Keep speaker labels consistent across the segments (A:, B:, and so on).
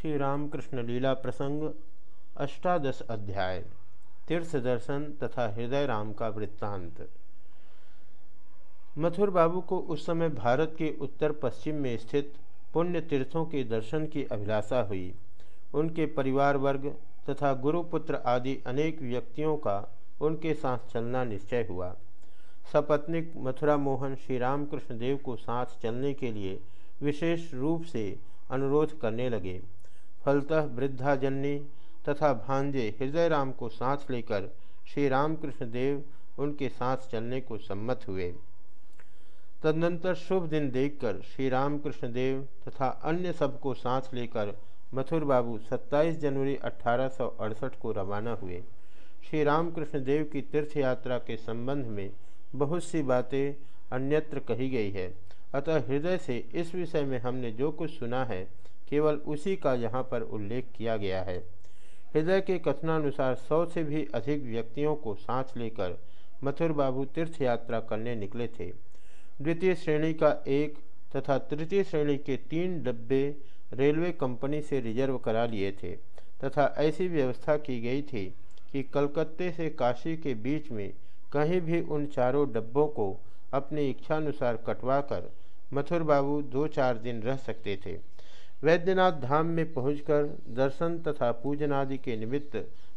A: श्री रामकृष्ण लीला प्रसंग, अष्टादश अध्याय, तीर्थ दर्शन तथा हृदय राम का वृत्तांत। मथुर बाबू को उस समय भारत के उत्तर पश्चिम में स्थित पुण्य तीर्थों के दर्शन की अभिलाषा हुई। उनके परिवार वर्ग तथा गुरुपुत्र आदि अनेक व्यक्तियों का उनके साथ चलना निश्चय हुआ। सपत्निक मथुरा मोहन श्री रामकृष्ण देव को साथ चलने के लिए विशेष रूप से अनुरोध करने लगे। फलतः वृद्धाजन्य तथा भांजे हृदय राम को साथ लेकर श्री रामकृष्ण देव उनके साथ चलने को सम्मत हुए। तदनंतर शुभ दिन देखकर श्री रामकृष्ण देव तथा अन्य सबको साथ लेकर मथुर बाबू 27 जनवरी अठारह सौ अड़सठ को रवाना हुए। श्री रामकृष्ण देव की तीर्थ यात्रा के संबंध में बहुत सी बातें अन्यत्र कही गई है। अतः हृदय से इस विषय में हमने जो कुछ सुना है, केवल उसी का यहाँ पर उल्लेख किया गया है। हृदय के कथनानुसार सौ से भी अधिक व्यक्तियों को सांस लेकर मथुर बाबू तीर्थ यात्रा करने निकले थे। द्वितीय श्रेणी का एक तथा तृतीय श्रेणी के तीन डब्बे रेलवे कंपनी से रिज़र्व करा लिए थे तथा ऐसी व्यवस्था की गई थी कि कलकत्ते से काशी के बीच में कहीं भी उन चारों डब्बों को अपनी इच्छानुसार कटवा कर मथुर बाबू दो चार दिन रह सकते थे। वैद्यनाथ धाम में पहुंचकर दर्शन तथा पूजन आदि के निमित्त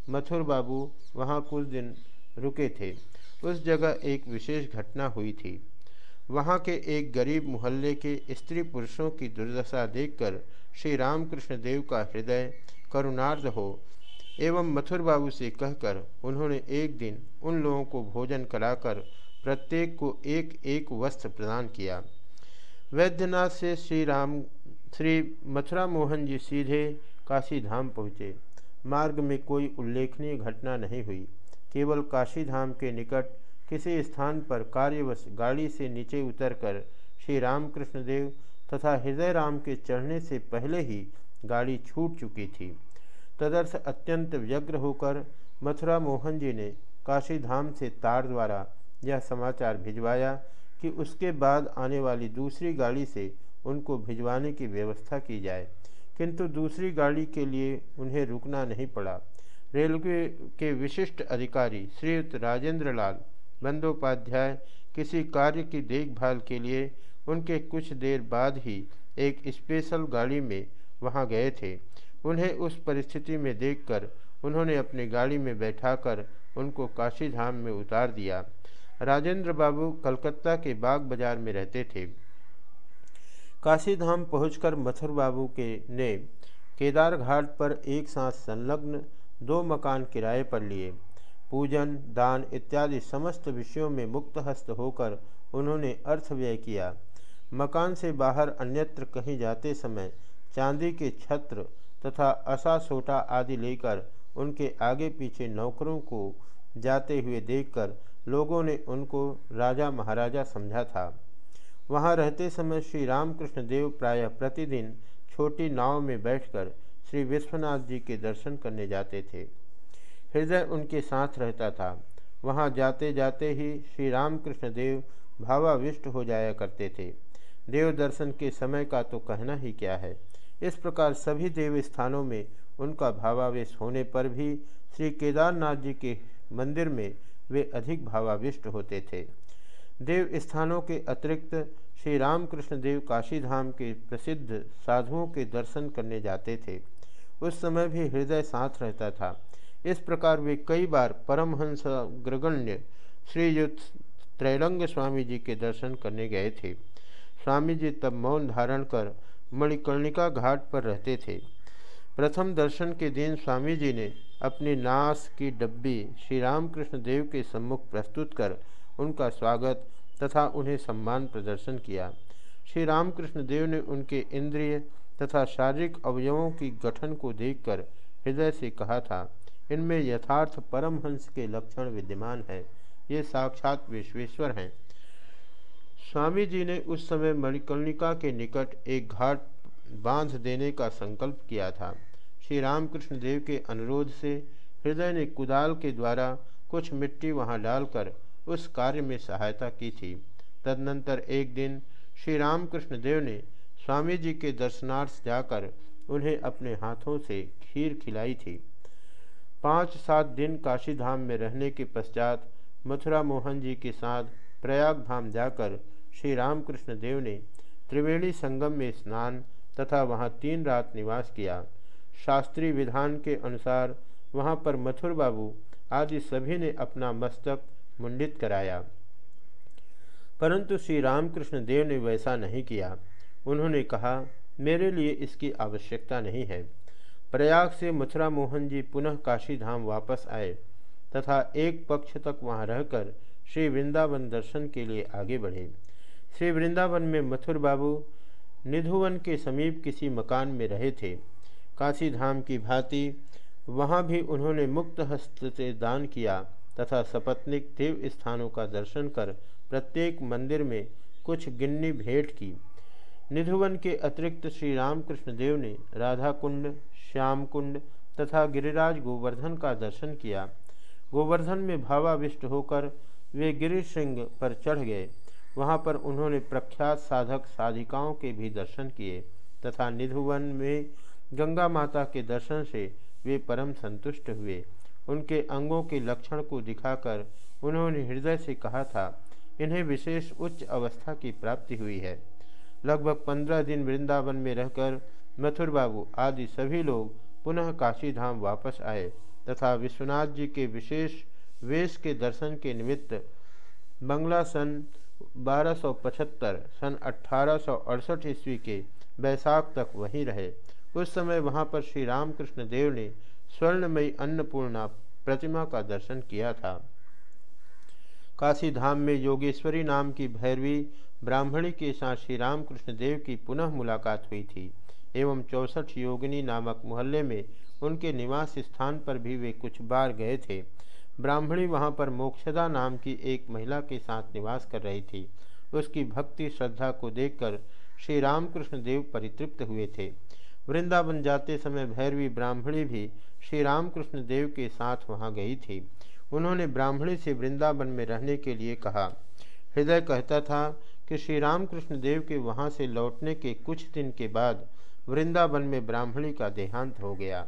A: मथुर बाबू वहाँ कुछ दिन रुके थे। उस जगह एक विशेष घटना हुई थी। वहाँ के एक गरीब मोहल्ले के स्त्री पुरुषों की दुर्दशा देखकर श्री रामकृष्ण देव का हृदय करुणार्ध हो एवं मथुर बाबू से कहकर उन्होंने एक दिन उन लोगों को भोजन कराकर प्रत्येक को एक एक वस्त्र प्रदान किया। वैद्यनाथ से श्री राम, श्री मथुरा मोहन जी सीधे काशी धाम पहुँचे। मार्ग में कोई उल्लेखनीय घटना नहीं हुई। केवल काशी धाम के निकट किसी स्थान पर कार्यवश गाड़ी से नीचे उतरकर श्री रामकृष्ण देव तथा हृदय राम के चढ़ने से पहले ही गाड़ी छूट चुकी थी। तदर्थ अत्यंत व्यग्र होकर मथुरा मोहन जी ने काशी धाम से तार द्वारा यह समाचार भिजवाया कि उसके बाद आने वाली दूसरी गाड़ी से उनको भिजवाने की व्यवस्था की जाए। किंतु दूसरी गाड़ी के लिए उन्हें रुकना नहीं पड़ा। रेलवे के विशिष्ट अधिकारी श्रीयुक्त राजेंद्र लाल बंदोपाध्याय किसी कार्य की देखभाल के लिए उनके कुछ देर बाद ही एक स्पेशल गाड़ी में वहाँ गए थे। उन्हें उस परिस्थिति में देखकर उन्होंने अपनी गाड़ी में बैठाकर उनको काशी धाम में उतार दिया। राजेंद्र बाबू कलकत्ता के बाग बाज़ार में रहते थे। काशी धाम मथुर बाबू के ने केदार घाट पर एक साथ संलग्न दो मकान किराए पर लिए। पूजन, दान इत्यादि समस्त विषयों में मुक्त हस्त होकर उन्होंने अर्थ व्यय किया। मकान से बाहर अन्यत्र कहीं जाते समय चांदी के छत्र तथा असा सोटा आदि लेकर उनके आगे पीछे नौकरों को जाते हुए देखकर लोगों ने उनको राजा महाराजा समझा था। वहाँ रहते समय श्री रामकृष्ण देव प्रायः प्रतिदिन छोटी नाव में बैठकर श्री विश्वनाथ जी के दर्शन करने जाते थे। हृदय उनके साथ रहता था। वहाँ जाते जाते ही श्री रामकृष्ण देव भावाविष्ट हो जाया करते थे। देव दर्शन के समय का तो कहना ही क्या है। इस प्रकार सभी देव स्थानों में उनका भावावेश होने पर भी श्री केदारनाथ जी के मंदिर में वे अधिक भावाविष्ट होते थे। देव स्थानों के अतिरिक्त श्री रामकृष्ण देव काशी धाम के प्रसिद्ध साधुओं के दर्शन करने जाते थे। उस समय भी हृदय साथ रहता था। इस प्रकार वे कई बार परमहंस ग्रगण्य श्रीयुत त्रैलंग स्वामी जी के दर्शन करने गए थे। स्वामी जी तब मौन धारण कर मणिकर्णिका घाट पर रहते थे। प्रथम दर्शन के दिन स्वामी जी ने अपनी नाश की डब्बी श्री रामकृष्ण देव के सम्मुख प्रस्तुत कर उनका स्वागत तथा उन्हें सम्मान प्रदर्शन किया। श्री रामकृष्ण देव ने उनके इंद्रिय तथा शारीरिक अवयवों की गठन को देखकर हृदय से कहा था, इनमें यथार्थ परमहंस के लक्षण विद्यमान है। ये साक्षात विश्वेश्वर हैं। स्वामी जी ने उस समय मणिकर्णिका के निकट एक घाट बाँध देने का संकल्प किया था। श्री रामकृष्ण देव के अनुरोध से हृदय ने कुदाल के द्वारा कुछ मिट्टी वहाँ डालकर उस कार्य में सहायता की थी। तदनंतर एक दिन श्री रामकृष्ण देव ने स्वामी जी के दर्शनार्थ जाकर उन्हें अपने हाथों से खीर खिलाई थी। पाँच सात दिन काशी धाम में रहने के पश्चात मथुरा मोहन जी के साथ प्रयाग धाम जाकर श्री रामकृष्ण देव ने त्रिवेणी संगम में स्नान तथा वहाँ तीन रात निवास किया। शास्त्रीय विधान के अनुसार वहाँ पर मथुर बाबू आदि सभी ने अपना मस्तक मुंडित कराया। परंतु श्री रामकृष्ण देव ने वैसा नहीं किया। उन्होंने कहा, मेरे लिए इसकी आवश्यकता नहीं है। प्रयाग से मथुरा मोहन जी पुनः काशी धाम वापस आए तथा एक पक्ष तक वहाँ रहकर श्री वृंदावन दर्शन के लिए आगे बढ़े। श्री वृंदावन में मथुर बाबू निधुवन के समीप किसी मकान में रहे थे। काशी धाम की भांति वहाँ भी उन्होंने मुक्त हस्त से दान किया तथा सपत्निक देव स्थानों का दर्शन कर प्रत्येक मंदिर में कुछ गिन्नी भेंट की। निधुवन के अतिरिक्त श्री रामकृष्ण देव ने राधा कुंड श्याम कुंड तथा गिरिराज गोवर्धन का दर्शन किया। गोवर्धन में भावाविष्ट होकर वे गिरिशृंग पर चढ़ गए। वहाँ पर उन्होंने प्रख्यात साधक साधिकाओं के भी दर्शन किए तथा निधुवन में गंगा माता के दर्शन से वे परम संतुष्ट हुए। उनके अंगों के लक्षण को दिखाकर उन्होंने हृदय से कहा था, इन्हें विशेष उच्च अवस्था की प्राप्ति हुई है। लगभग पंद्रह दिन वृंदावन में रहकर मथुर बाबू आदि सभी लोग पुनः काशी धाम वापस आए तथा विश्वनाथ जी के विशेष वेश के दर्शन के निमित्त बंगला सन 1275 सन अठारह ईस्वी के बैसाख तक वहीं रहे। उस समय वहाँ पर श्री रामकृष्ण देव ने स्वर्णमयी अन्नपूर्णा प्रतिमा का दर्शन किया था। काशी धाम में योगेश्वरी नाम की भैरवी ब्राह्मणी के साथ श्री रामकृष्ण देव की पुनः मुलाकात हुई थी, एवं चौसठ योगिनी नामक मोहल्ले में उनके निवास स्थान पर भी वे कुछ बार गए थे। ब्राह्मणी वहाँ पर मोक्षदा नाम की एक महिला के साथ निवास कर रही थी। उसकी भक्ति श्रद्धा को देखकर श्री रामकृष्ण देव परितृप्त हुए थे। वृंदावन जाते समय भैरवी ब्राह्मणी भी श्री रामकृष्ण देव के साथ वहाँ गई थी। उन्होंने ब्राह्मणी से वृंदावन में रहने के लिए कहा। हृदय कहता था कि श्री रामकृष्ण देव के वहाँ से लौटने के कुछ दिन के बाद वृंदावन में ब्राह्मणी का देहांत हो गया।